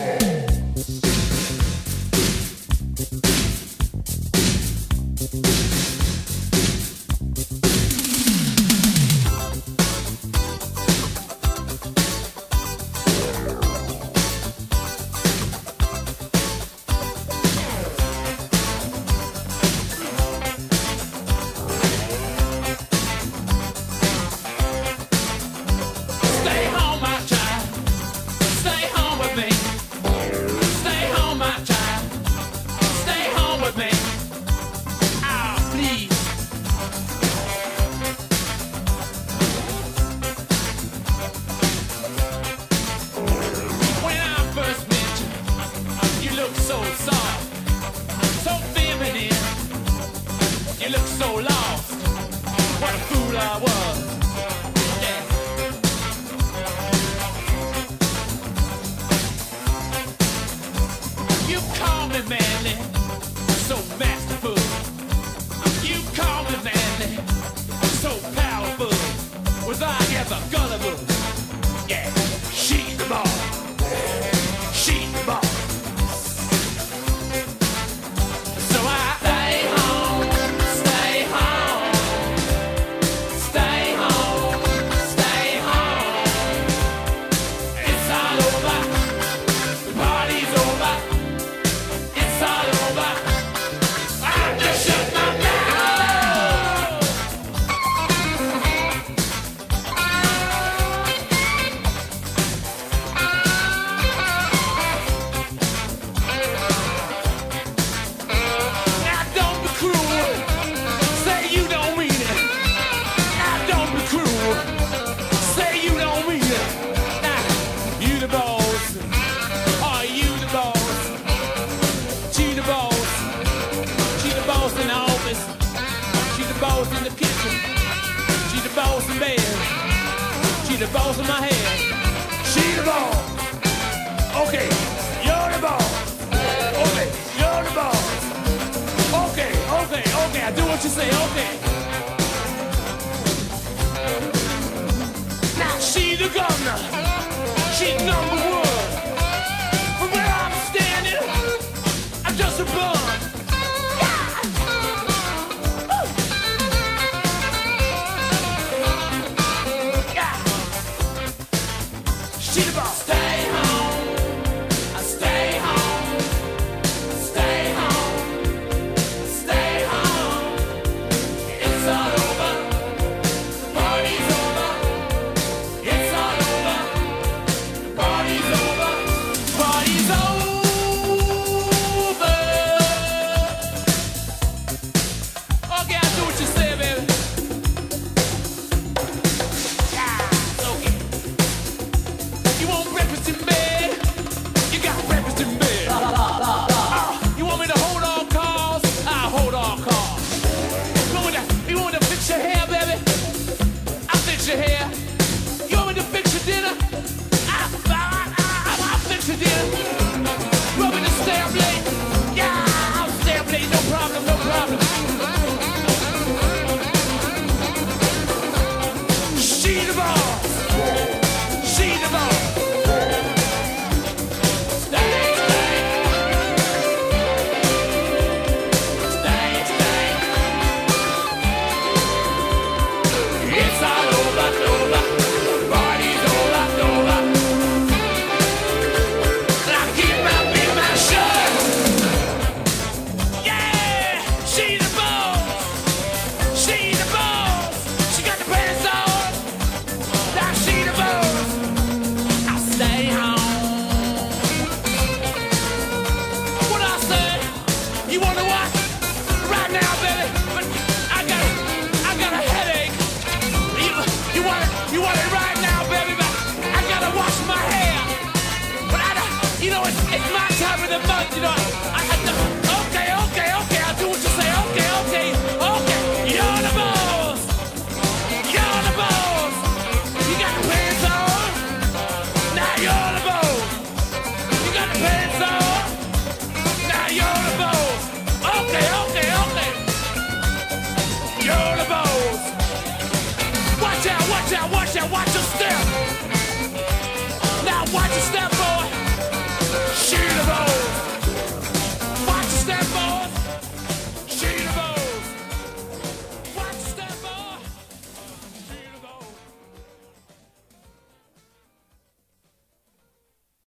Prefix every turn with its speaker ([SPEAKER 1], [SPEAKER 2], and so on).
[SPEAKER 1] say. look so lost. What a fool I was. the kitchen. She the boss in bed. She the boss in my head. She the boss. Okay, you're the boss. Okay, you're the boss. Okay, okay, okay. I do what you say. Okay. dinner.